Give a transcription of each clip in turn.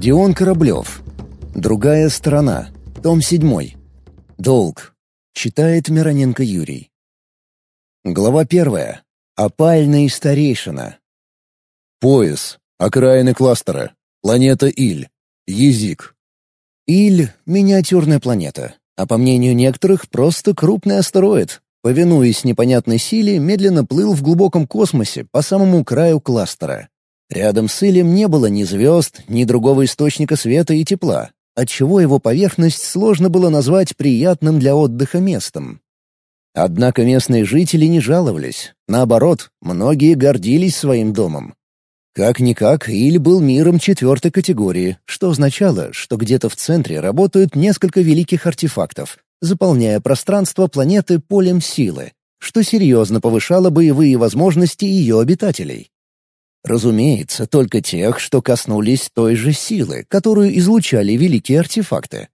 Родион Кораблев. Другая сторона. Том 7. Долг. Читает Мироненко Юрий. Глава первая. Опальный старейшина. Пояс. Окраины кластера. Планета Иль. Язик. Иль — миниатюрная планета, а по мнению некоторых, просто крупный астероид. Повинуясь непонятной силе, медленно плыл в глубоком космосе по самому краю кластера. Рядом с Илем не было ни звезд, ни другого источника света и тепла, отчего его поверхность сложно было назвать приятным для отдыха местом. Однако местные жители не жаловались. Наоборот, многие гордились своим домом. Как-никак, Иль был миром четвертой категории, что означало, что где-то в центре работают несколько великих артефактов, заполняя пространство планеты полем силы, что серьезно повышало боевые возможности ее обитателей. Разумеется, только тех, что коснулись той же силы, которую излучали великие артефакты.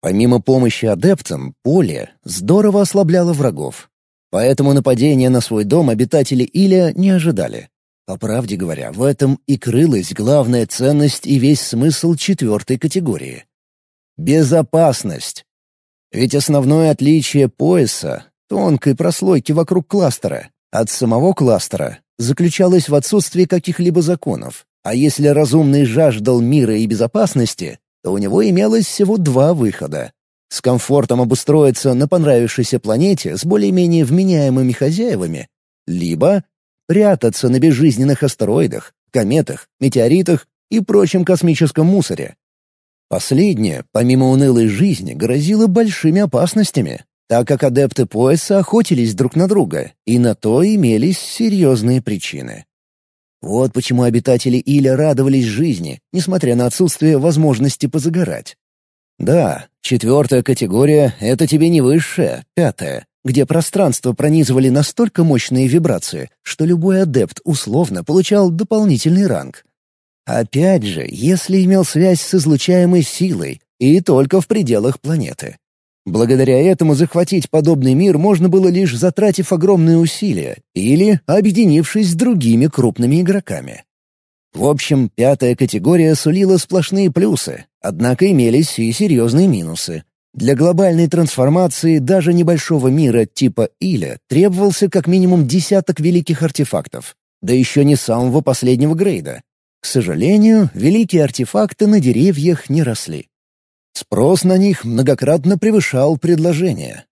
Помимо помощи адептам, поле здорово ослабляло врагов. Поэтому нападения на свой дом обитатели Иля не ожидали. По правде говоря, в этом и крылась главная ценность и весь смысл четвертой категории. Безопасность. Ведь основное отличие пояса, тонкой прослойки вокруг кластера, от самого кластера заключалось в отсутствии каких-либо законов. А если разумный жаждал мира и безопасности, то у него имелось всего два выхода. С комфортом обустроиться на понравившейся планете с более-менее вменяемыми хозяевами, либо прятаться на безжизненных астероидах, кометах, метеоритах и прочем космическом мусоре. Последнее, помимо унылой жизни, грозило большими опасностями, так как адепты пояса охотились друг на друга, и на то имелись серьезные причины. Вот почему обитатели Иля радовались жизни, несмотря на отсутствие возможности позагорать. Да, четвертая категория — это тебе не высшая, пятая, где пространство пронизывали настолько мощные вибрации, что любой адепт условно получал дополнительный ранг. Опять же, если имел связь с излучаемой силой, и только в пределах планеты. Благодаря этому захватить подобный мир можно было лишь затратив огромные усилия или объединившись с другими крупными игроками. В общем, пятая категория сулила сплошные плюсы, однако имелись и серьезные минусы. Для глобальной трансформации даже небольшого мира типа Иля требовался как минимум десяток великих артефактов, да еще не самого последнего грейда. К сожалению, великие артефакты на деревьях не росли. Спрос на них многократно превышал предложение.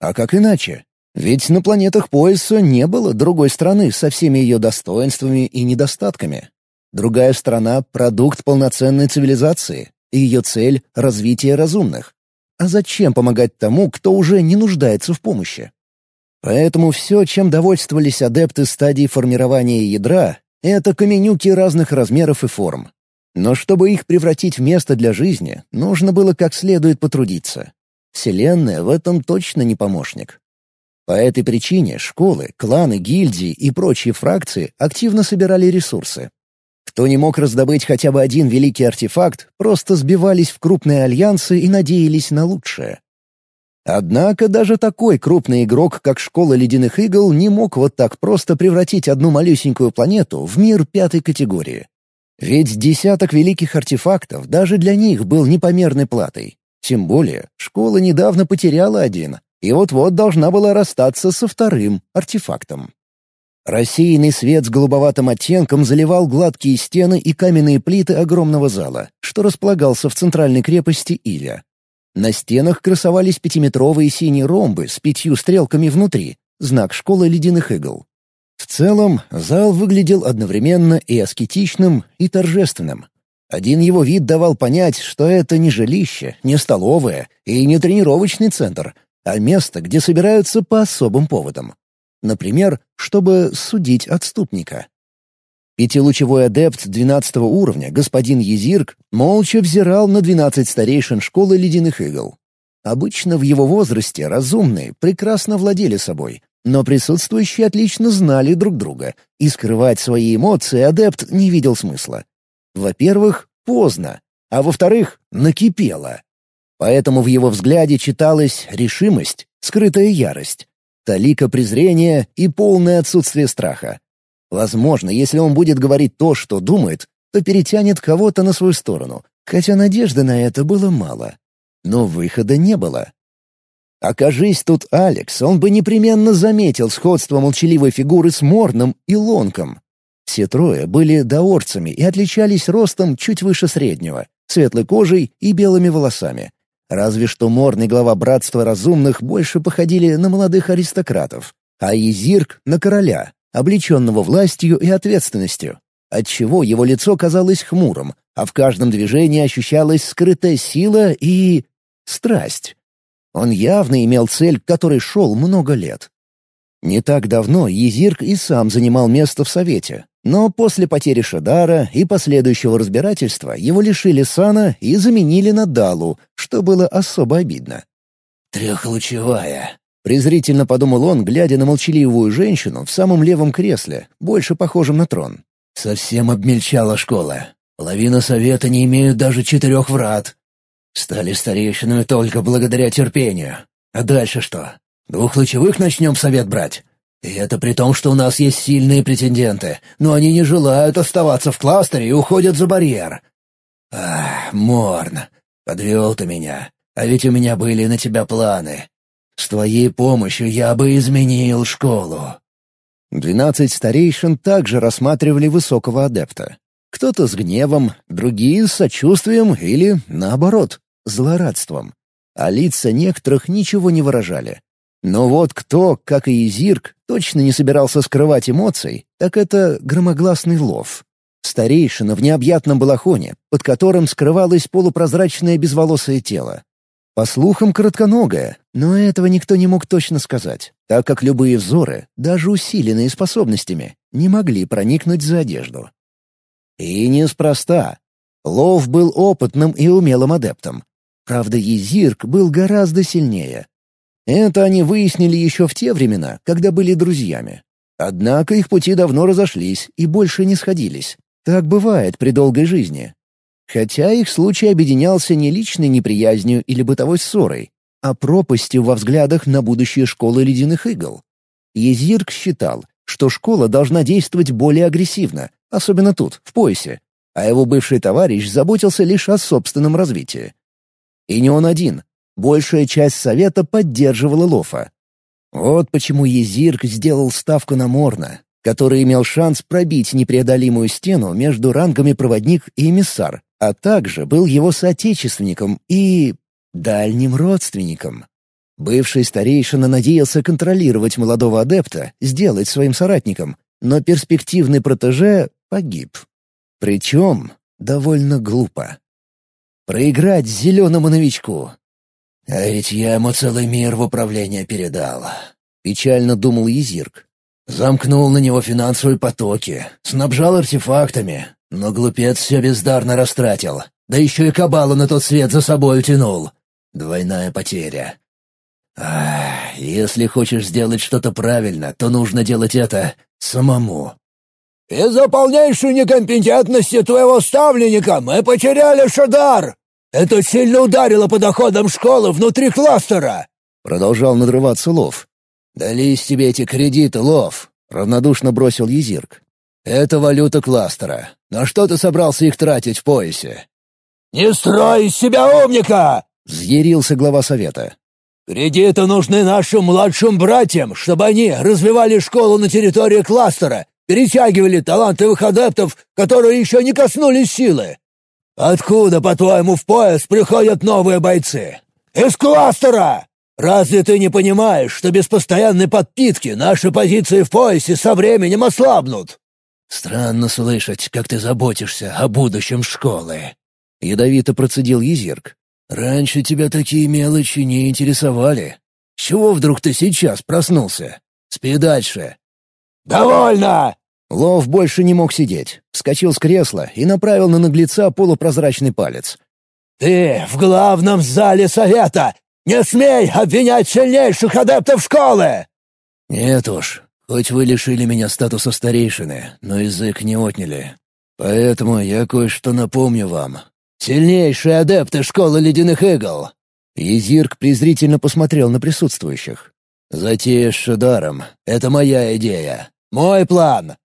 А как иначе? Ведь на планетах пояса не было другой страны со всеми ее достоинствами и недостатками. Другая страна — продукт полноценной цивилизации, и ее цель — развитие разумных. А зачем помогать тому, кто уже не нуждается в помощи? Поэтому все, чем довольствовались адепты стадии формирования ядра, это каменюки разных размеров и форм. Но чтобы их превратить в место для жизни, нужно было как следует потрудиться. Вселенная в этом точно не помощник. По этой причине школы, кланы, гильдии и прочие фракции активно собирали ресурсы. Кто не мог раздобыть хотя бы один великий артефакт, просто сбивались в крупные альянсы и надеялись на лучшее. Однако даже такой крупный игрок, как Школа Ледяных Игл, не мог вот так просто превратить одну малюсенькую планету в мир пятой категории. Ведь десяток великих артефактов даже для них был непомерной платой. Тем более, школа недавно потеряла один, и вот-вот должна была расстаться со вторым артефактом. Рассеянный свет с голубоватым оттенком заливал гладкие стены и каменные плиты огромного зала, что располагался в центральной крепости Иля. На стенах красовались пятиметровые синие ромбы с пятью стрелками внутри, знак школы ледяных игл. В целом, зал выглядел одновременно и аскетичным, и торжественным. Один его вид давал понять, что это не жилище, не столовая и не тренировочный центр, а место, где собираются по особым поводам. Например, чтобы судить отступника. Пятилучевой адепт двенадцатого уровня, господин Езирк, молча взирал на двенадцать старейшин школы ледяных игл. Обычно в его возрасте разумные прекрасно владели собой, но присутствующие отлично знали друг друга, и скрывать свои эмоции адепт не видел смысла. Во-первых, поздно, а во-вторых, накипело. Поэтому в его взгляде читалась решимость, скрытая ярость, талика презрения и полное отсутствие страха. Возможно, если он будет говорить то, что думает, то перетянет кого-то на свою сторону, хотя надежды на это было мало. Но выхода не было. Окажись тут Алекс, он бы непременно заметил сходство молчаливой фигуры с Морном и Лонком. Все трое были даорцами и отличались ростом чуть выше среднего, светлой кожей и белыми волосами. Разве что Морн и глава Братства Разумных больше походили на молодых аристократов, а Изирк — на короля, облеченного властью и ответственностью, отчего его лицо казалось хмурым, а в каждом движении ощущалась скрытая сила и... страсть. Он явно имел цель, к которой шел много лет. Не так давно Езирк и сам занимал место в Совете, но после потери Шадара и последующего разбирательства его лишили сана и заменили на Далу, что было особо обидно. «Трехлучевая», — презрительно подумал он, глядя на молчаливую женщину в самом левом кресле, больше похожем на трон. «Совсем обмельчала школа. Половина Совета не имеют даже четырех врат. Стали старейшинами только благодаря терпению. А дальше что? Двух лучевых начнем совет брать? И это при том, что у нас есть сильные претенденты, но они не желают оставаться в кластере и уходят за барьер. Ах, Морн, подвел ты меня. А ведь у меня были на тебя планы. С твоей помощью я бы изменил школу. Двенадцать старейшин также рассматривали высокого адепта. Кто-то с гневом, другие с сочувствием или, наоборот, злорадством. А лица некоторых ничего не выражали. Но вот кто, как и Изирк, точно не собирался скрывать эмоций, так это громогласный лов. Старейшина в необъятном балахоне, под которым скрывалось полупрозрачное безволосое тело. По слухам, коротконогое, но этого никто не мог точно сказать, так как любые взоры, даже усиленные способностями, не могли проникнуть за одежду. И неспроста. Лов был опытным и умелым адептом. Правда, Езирк был гораздо сильнее. Это они выяснили еще в те времена, когда были друзьями. Однако их пути давно разошлись и больше не сходились. Так бывает при долгой жизни. Хотя их случай объединялся не личной неприязнью или бытовой ссорой, а пропастью во взглядах на будущее школы ледяных игл. Езирк считал, что школа должна действовать более агрессивно, особенно тут, в поясе, а его бывший товарищ заботился лишь о собственном развитии. И не он один. Большая часть совета поддерживала Лофа. Вот почему Езирк сделал ставку на Морна, который имел шанс пробить непреодолимую стену между рангами проводник и эмиссар, а также был его соотечественником и... дальним родственником. Бывший старейшина надеялся контролировать молодого адепта, сделать своим соратником, но перспективный протеже погиб. Причем довольно глупо. Проиграть зеленому новичку. А ведь я ему целый мир в управление передал. Печально думал Езирк. Замкнул на него финансовые потоки, снабжал артефактами, но глупец все бездарно растратил. Да еще и кабалу на тот свет за собой утянул. Двойная потеря. Ах, если хочешь сделать что-то правильно, то нужно делать это самому. «Из-за полнейшей некомпетентности твоего ставленника мы потеряли Шадар! Это сильно ударило по доходам школы внутри кластера!» Продолжал надрываться Лов. «Дались тебе эти кредиты, Лов!» — равнодушно бросил Езирк. «Это валюта кластера. На что ты собрался их тратить в поясе?» «Не строй из себя умника!» — взъярился глава совета. «Кредиты нужны нашим младшим братьям, чтобы они развивали школу на территории кластера, перетягивали талантливых адептов, которые еще не коснулись силы. Откуда, по-твоему, в пояс приходят новые бойцы? Из кластера! Разве ты не понимаешь, что без постоянной подпитки наши позиции в поясе со временем ослабнут?» «Странно слышать, как ты заботишься о будущем школы», — ядовито процедил Езирк. Раньше тебя такие мелочи не интересовали. чего вдруг ты сейчас проснулся? Спи дальше». «Довольно!» Лов больше не мог сидеть. Вскочил с кресла и направил на наглеца полупрозрачный палец. «Ты в главном зале совета! Не смей обвинять сильнейших адептов школы!» «Нет уж, хоть вы лишили меня статуса старейшины, но язык не отняли. Поэтому я кое-что напомню вам. «Сильнейшие адепты школы ледяных игл!» Езирк презрительно посмотрел на присутствующих. «Затея с Шидаром — это моя идея. Мой план.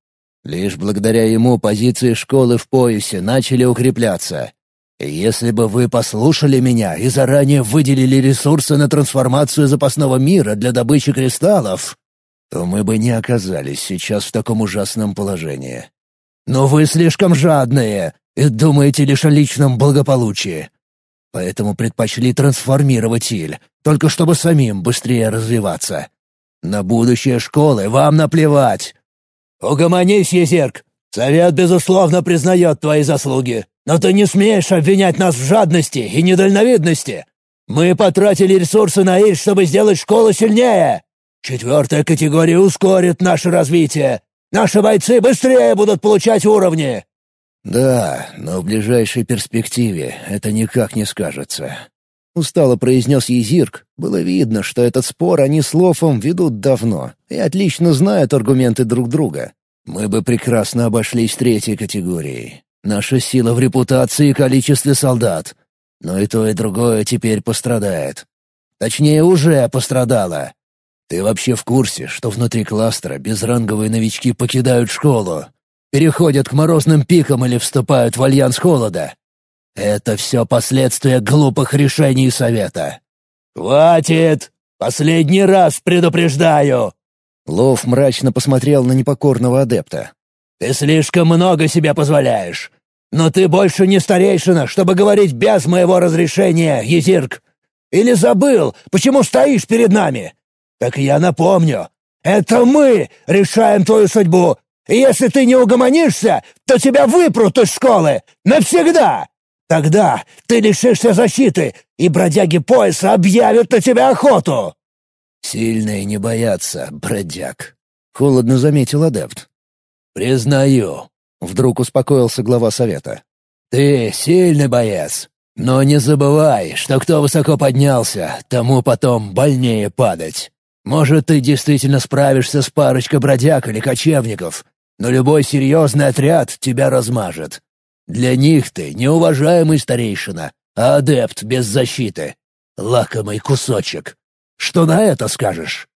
Лишь благодаря ему позиции школы в поясе начали укрепляться. Если бы вы послушали меня и заранее выделили ресурсы на трансформацию запасного мира для добычи кристаллов, то мы бы не оказались сейчас в таком ужасном положении. Но вы слишком жадные и думаете лишь о личном благополучии. Поэтому предпочли трансформировать Иль, только чтобы самим быстрее развиваться. На будущее школы вам наплевать. «Угомонись, Езерк! Совет, безусловно, признает твои заслуги, но ты не смеешь обвинять нас в жадности и недальновидности. Мы потратили ресурсы на Иль, чтобы сделать школу сильнее. Четвертая категория ускорит наше развитие. Наши бойцы быстрее будут получать уровни». «Да, но в ближайшей перспективе это никак не скажется», — устало произнес Езирк. Было видно, что этот спор они с Лофом ведут давно и отлично знают аргументы друг друга. «Мы бы прекрасно обошлись третьей категорией. Наша сила в репутации и количестве солдат. Но и то, и другое теперь пострадает. Точнее, уже пострадало. Ты вообще в курсе, что внутри кластера безранговые новички покидают школу, переходят к морозным пикам или вступают в альянс холода? Это все последствия глупых решений Совета. «Хватит! Последний раз предупреждаю!» Лов мрачно посмотрел на непокорного адепта. «Ты слишком много себе позволяешь. Но ты больше не старейшина, чтобы говорить без моего разрешения, Езирк. Или забыл, почему стоишь перед нами? Так я напомню. Это мы решаем твою судьбу. И если ты не угомонишься, то тебя выпрут из школы. Навсегда!» Тогда ты лишишься защиты, и бродяги пояса объявят на тебя охоту!» «Сильные не боятся, бродяг», — холодно заметил адепт. «Признаю», — вдруг успокоился глава совета. «Ты сильный боец, но не забывай, что кто высоко поднялся, тому потом больнее падать. Может, ты действительно справишься с парочкой бродяг или кочевников, но любой серьезный отряд тебя размажет. Для них ты неуважаемый старейшина, а адепт без защиты. Лакомый кусочек. Что на это скажешь?»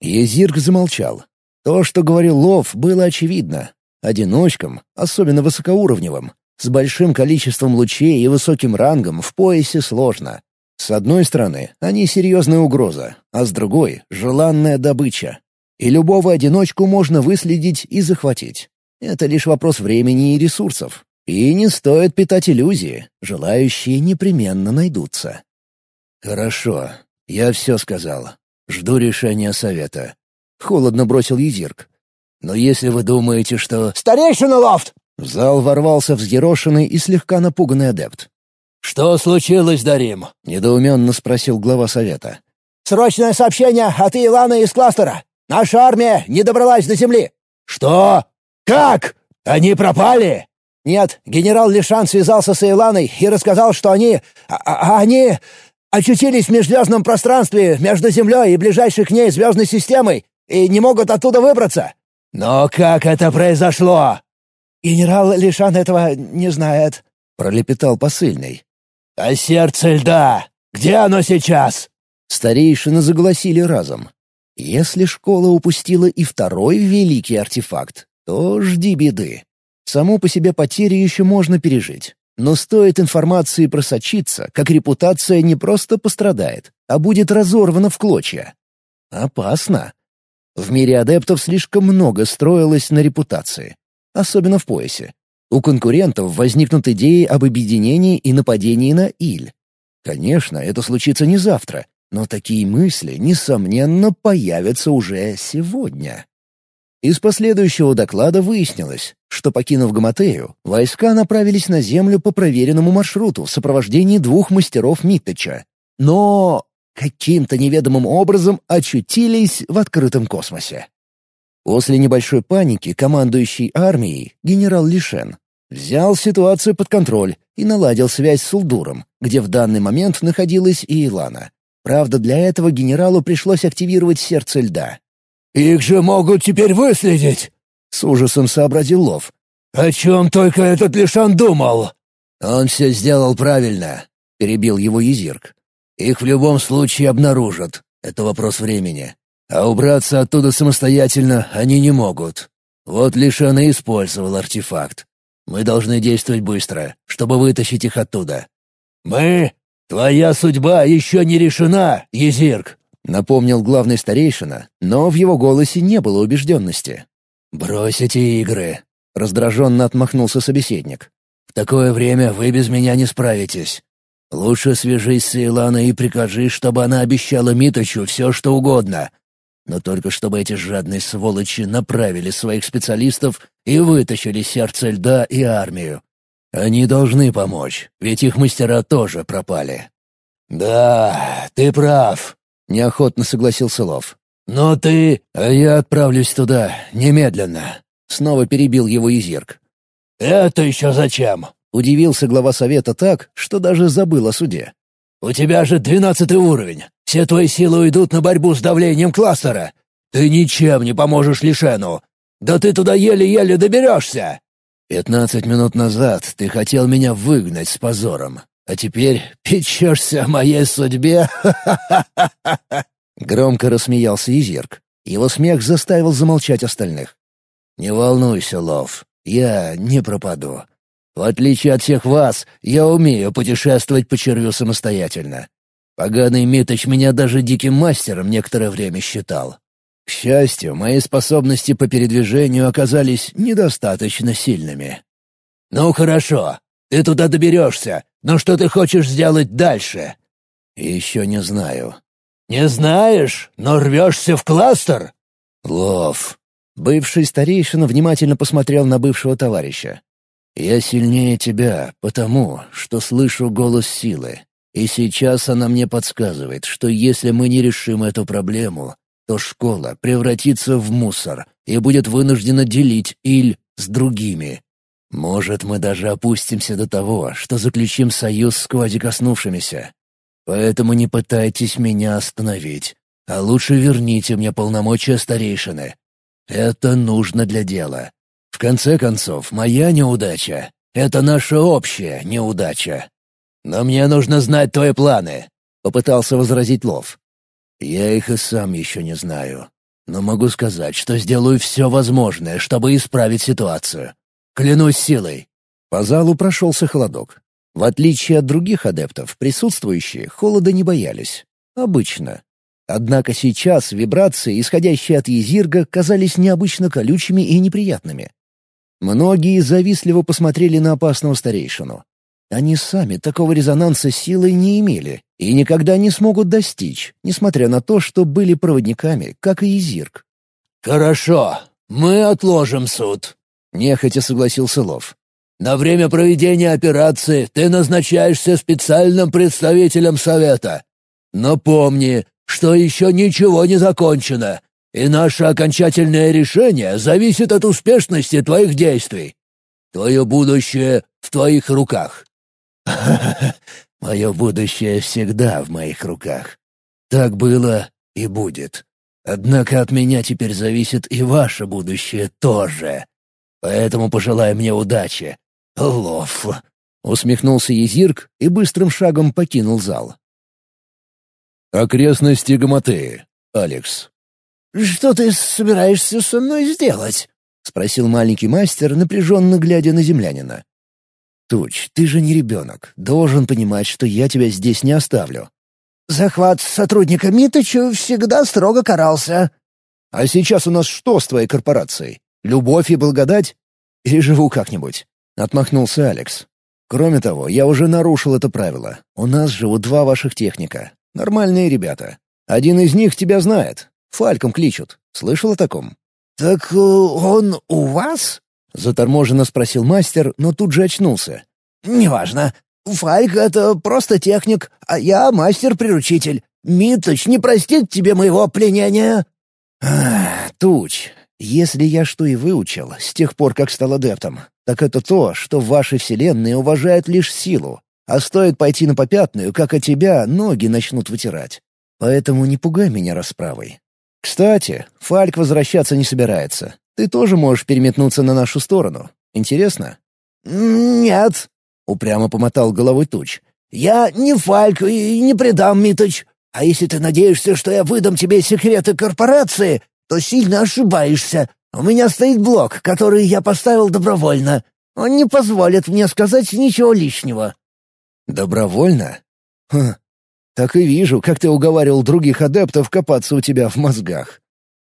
Езирк замолчал. То, что говорил Лов, было очевидно. Одиночкам, особенно высокоуровневым, с большим количеством лучей и высоким рангом в поясе сложно. С одной стороны, они серьезная угроза, а с другой — желанная добыча. И любого одиночку можно выследить и захватить. Это лишь вопрос времени и ресурсов. И не стоит питать иллюзии, желающие непременно найдутся. «Хорошо, я все сказал. Жду решения совета». Холодно бросил Езирк. «Но если вы думаете, что...» «Старейшина Лофт!» В зал ворвался взъерошенный и слегка напуганный адепт. «Что случилось, Дарим?» — недоуменно спросил глава совета. «Срочное сообщение от Илана из кластера. Наша армия не добралась до земли». «Что? Как? Они пропали?» «Нет, генерал Лишан связался с Эйланой и рассказал, что они... А, а, они очутились в межзвездном пространстве между Землей и ближайшей к ней звездной системой и не могут оттуда выбраться». «Но как это произошло?» «Генерал Лишан этого не знает», — пролепетал посыльный. «А сердце льда? Где оно сейчас?» Старейшины загласили разом. Если школа упустила и второй великий артефакт, то жди беды. Саму по себе потерю еще можно пережить. Но стоит информации просочиться, как репутация не просто пострадает, а будет разорвана в клочья. Опасно. В мире адептов слишком много строилось на репутации, особенно в поясе. У конкурентов возникнут идеи об объединении и нападении на Иль. Конечно, это случится не завтра, но такие мысли, несомненно, появятся уже сегодня. Из последующего доклада выяснилось, что, покинув Гаматею, войска направились на Землю по проверенному маршруту в сопровождении двух мастеров Миттыча. Но каким-то неведомым образом очутились в открытом космосе. После небольшой паники командующий армией, генерал Лишен, взял ситуацию под контроль и наладил связь с Улдуром, где в данный момент находилась и Илана. Правда, для этого генералу пришлось активировать сердце льда. «Их же могут теперь выследить!» — с ужасом сообразил Лов. «О чем только этот Лишан думал?» «Он все сделал правильно», — перебил его Езирк. «Их в любом случае обнаружат. Это вопрос времени. А убраться оттуда самостоятельно они не могут. Вот лишь он и использовал артефакт. Мы должны действовать быстро, чтобы вытащить их оттуда». «Мы? Твоя судьба еще не решена, Езирк!» — напомнил главный старейшина, но в его голосе не было убежденности. «Брось эти игры!» — раздраженно отмахнулся собеседник. «В такое время вы без меня не справитесь. Лучше свяжись с Иланой и прикажи, чтобы она обещала Миточу все, что угодно, но только чтобы эти жадные сволочи направили своих специалистов и вытащили сердце льда и армию. Они должны помочь, ведь их мастера тоже пропали. «Да, ты прав», — неохотно согласился Лов. «Но ты...» «А я отправлюсь туда, немедленно», — снова перебил его Изирк. «Это еще зачем?» — удивился глава совета так, что даже забыл о суде. «У тебя же двенадцатый уровень. Все твои силы уйдут на борьбу с давлением кластера. Ты ничем не поможешь Лишену. Да ты туда еле-еле доберешься!» «Пятнадцать минут назад ты хотел меня выгнать с позором, а теперь печешься о моей судьбе?» Громко рассмеялся Изерк. Его смех заставил замолчать остальных. «Не волнуйся, Лов, я не пропаду. В отличие от всех вас, я умею путешествовать по червю самостоятельно. Поганый Миточ меня даже диким мастером некоторое время считал. К счастью, мои способности по передвижению оказались недостаточно сильными. «Ну хорошо, ты туда доберешься, но что ты хочешь сделать дальше?» «Еще не знаю». «Не знаешь, но рвешься в кластер?» «Лов». Бывший старейшина внимательно посмотрел на бывшего товарища. Я сильнее тебя, потому что слышу голос силы. И сейчас она мне подсказывает, что если мы не решим эту проблему, то школа превратится в мусор и будет вынуждена делить Иль с другими. Может, мы даже опустимся до того, что заключим союз с квазикоснувшимися. Поэтому не пытайтесь меня остановить, а лучше верните мне полномочия старейшины. Это нужно для дела. В конце концов, моя неудача — это наша общая неудача. Но мне нужно знать твои планы», — попытался возразить Лов. «Я их и сам еще не знаю, но могу сказать, что сделаю все возможное, чтобы исправить ситуацию. Клянусь силой». По залу прошелся холодок. В отличие от других адептов, присутствующие холода не боялись. Обычно. Однако сейчас вибрации, исходящие от Езирга, казались необычно колючими и неприятными. Многие завистливо посмотрели на опасного старейшину. Они сами такого резонанса силой не имели и никогда не смогут достичь, несмотря на то, что были проводниками, как и Изирк. «Хорошо, мы отложим суд», — нехотя согласился Лов. «На время проведения операции ты назначаешься специальным представителем Совета. Но помни, что еще ничего не закончено, и наше окончательное решение зависит от успешности твоих действий. Твое будущее в твоих руках». «Мое будущее всегда в моих руках. Так было и будет. Однако от меня теперь зависит и ваше будущее тоже. Поэтому пожелай мне удачи. Лов!» Усмехнулся Езирк и быстрым шагом покинул зал. Окрестности Гаматеи. Алекс. «Что ты собираешься со мной сделать?» — спросил маленький мастер, напряженно глядя на землянина. «Туч, ты же не ребенок. Должен понимать, что я тебя здесь не оставлю». «Захват сотрудника Митыча всегда строго карался». «А сейчас у нас что с твоей корпорацией? Любовь и благодать? Или живу как-нибудь?» — отмахнулся Алекс. «Кроме того, я уже нарушил это правило. У нас живут два ваших техника. Нормальные ребята. Один из них тебя знает. Фальком кличут. Слышал о таком?» «Так э, он у вас?» — заторможенно спросил мастер, но тут же очнулся. «Неважно. Фальк — это просто техник, а я мастер-приручитель. Миточ не простит тебе моего пленения». «Ах, Туч, если я что и выучил с тех пор, как стал адептом, так это то, что в вашей вселенной уважают лишь силу, а стоит пойти на попятную, как от тебя ноги начнут вытирать. Поэтому не пугай меня расправой. Кстати, Фальк возвращаться не собирается. Ты тоже можешь переметнуться на нашу сторону. Интересно? «Нет», — упрямо помотал головой Туч. «Я не Фальк и не предам, Миточ. А если ты надеешься, что я выдам тебе секреты корпорации, то сильно ошибаешься. У меня стоит блок, который я поставил добровольно. Он не позволит мне сказать ничего лишнего». «Добровольно? Хм, так и вижу, как ты уговаривал других адептов копаться у тебя в мозгах.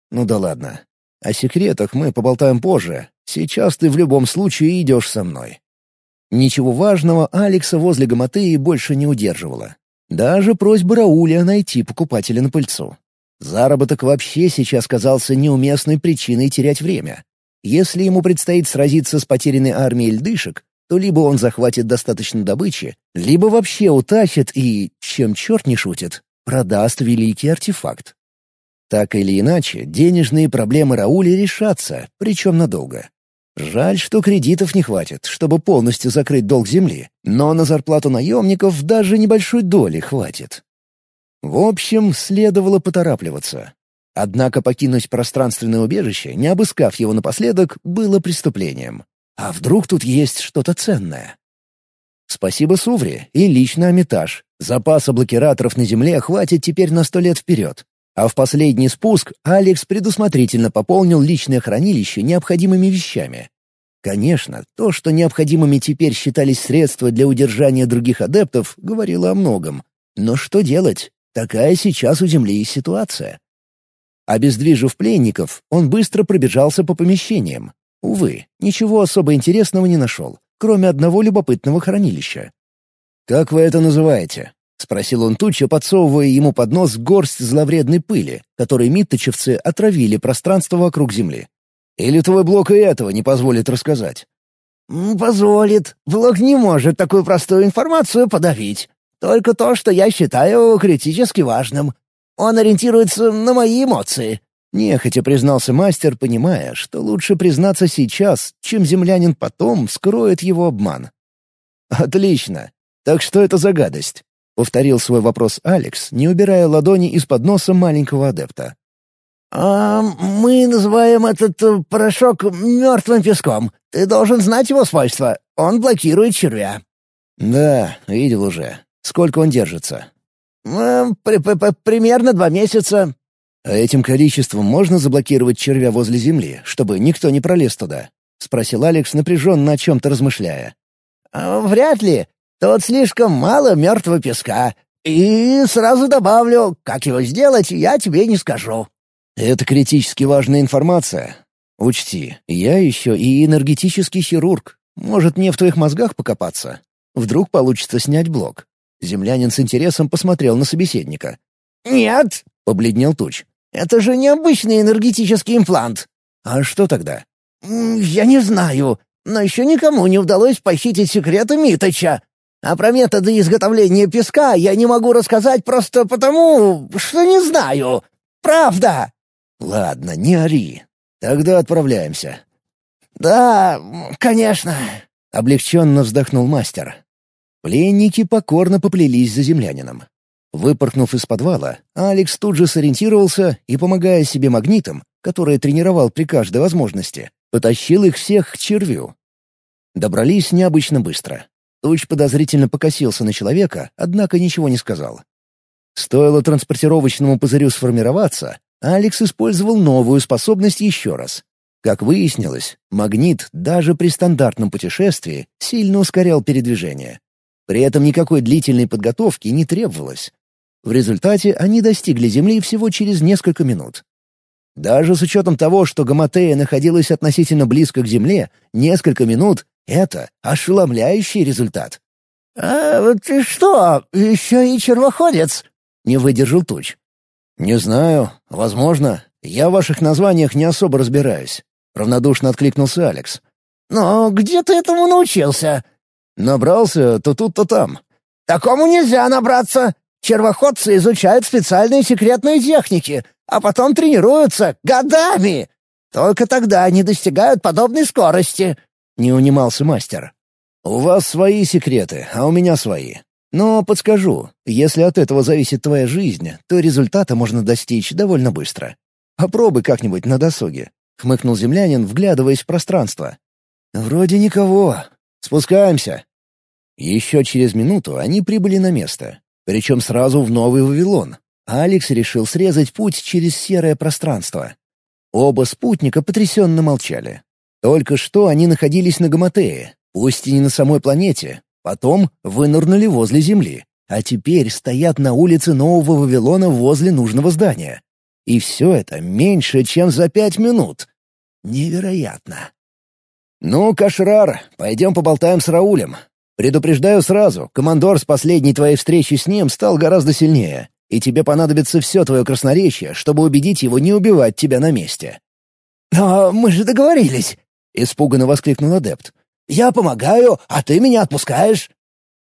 Ну да ладно. О секретах мы поболтаем позже. Сейчас ты в любом случае идешь со мной». Ничего важного Алекса возле Гаматеи больше не удерживала. Даже просьба Рауля найти покупателя на пыльцу. Заработок вообще сейчас казался неуместной причиной терять время. Если ему предстоит сразиться с потерянной армией льдышек, то либо он захватит достаточно добычи, либо вообще утащит и, чем черт не шутит, продаст великий артефакт. Так или иначе, денежные проблемы Рауля решатся, причем надолго. Жаль, что кредитов не хватит, чтобы полностью закрыть долг земли, но на зарплату наемников даже небольшой доли хватит. В общем, следовало поторапливаться. Однако покинуть пространственное убежище, не обыскав его напоследок, было преступлением. А вдруг тут есть что-то ценное? Спасибо Сувре и лично Амитаж. Запаса блокираторов на Земле хватит теперь на сто лет вперед. А в последний спуск Алекс предусмотрительно пополнил личное хранилище необходимыми вещами. Конечно, то, что необходимыми теперь считались средства для удержания других адептов, говорило о многом. Но что делать? Такая сейчас у Земли ситуация. Обездвижив пленников, он быстро пробежался по помещениям. Увы, ничего особо интересного не нашел, кроме одного любопытного хранилища. «Как вы это называете?» — спросил он Туча, подсовывая ему под нос горсть зловредной пыли, которой митточевцы отравили пространство вокруг Земли. «Или твой блок и этого не позволит рассказать?» «Позволит. Блок не может такую простую информацию подавить. Только то, что я считаю критически важным. Он ориентируется на мои эмоции». Нехотя признался мастер, понимая, что лучше признаться сейчас, чем землянин потом скроет его обман. «Отлично. Так что это за гадость?» — повторил свой вопрос Алекс, не убирая ладони из-под носа маленького адепта. «А мы называем этот э, порошок мертвым песком. Ты должен знать его свойства. Он блокирует червя». «Да, видел уже. Сколько он держится?» э, при -при «Примерно два месяца». «А этим количеством можно заблокировать червя возле земли, чтобы никто не пролез туда?» — спросил Алекс, напряженно о чем-то размышляя. «А, «Вряд ли. Тут слишком мало мертвого песка. И сразу добавлю, как его сделать, я тебе не скажу». «Это критически важная информация. Учти, я еще и энергетический хирург. Может, мне в твоих мозгах покопаться? Вдруг получится снять блок?» Землянин с интересом посмотрел на собеседника. «Нет!» — побледнел Туч. «Это же необычный энергетический имплант». «А что тогда?» «Я не знаю, но еще никому не удалось похитить секреты Миточа. А про методы изготовления песка я не могу рассказать просто потому, что не знаю. Правда!» «Ладно, не ори. Тогда отправляемся». «Да, конечно», — облегченно вздохнул мастер. Пленники покорно поплелись за землянином. Выпорхнув из подвала, Алекс тут же сориентировался и, помогая себе магнитом, который тренировал при каждой возможности, потащил их всех к червю. Добрались необычно быстро. Туч подозрительно покосился на человека, однако ничего не сказал. Стоило транспортировочному пузырю сформироваться, Алекс использовал новую способность еще раз. Как выяснилось, магнит даже при стандартном путешествии сильно ускорял передвижение. При этом никакой длительной подготовки не требовалось. В результате они достигли Земли всего через несколько минут. Даже с учетом того, что Гаматея находилась относительно близко к Земле, несколько минут это ошеломляющий результат. «А ты что, еще и червоходец?» — не выдержал Туч. «Не знаю. Возможно. Я в ваших названиях не особо разбираюсь», — равнодушно откликнулся Алекс. «Но где ты этому научился?» «Набрался то тут, то там». «Такому нельзя набраться. Червоходцы изучают специальные секретные техники, а потом тренируются годами. Только тогда они достигают подобной скорости. — не унимался мастер. «У вас свои секреты, а у меня свои. Но подскажу, если от этого зависит твоя жизнь, то результата можно достичь довольно быстро. Попробуй как-нибудь на досуге», — хмыкнул землянин, вглядываясь в пространство. «Вроде никого. Спускаемся». Еще через минуту они прибыли на место, причем сразу в Новый Вавилон. Алекс решил срезать путь через серое пространство. Оба спутника потрясенно молчали. Только что они находились на Гаматее, пусть и не на самой планете, потом вынырнули возле Земли, а теперь стоят на улице Нового Вавилона возле нужного здания. И все это меньше, чем за пять минут. Невероятно. «Ну, Кашрар, пойдем поболтаем с Раулем. Предупреждаю сразу, командор с последней твоей встречи с ним стал гораздо сильнее, и тебе понадобится все твое красноречие, чтобы убедить его не убивать тебя на месте». «Но мы же договорились!» — испуганно воскликнул адепт. «Я помогаю, а ты меня отпускаешь!»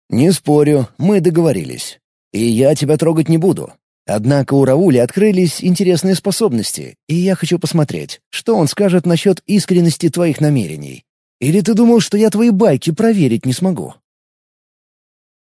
«Не спорю, мы договорились. И я тебя трогать не буду. Однако у Рауля открылись интересные способности, и я хочу посмотреть, что он скажет насчет искренности твоих намерений. Или ты думал, что я твои байки проверить не смогу?»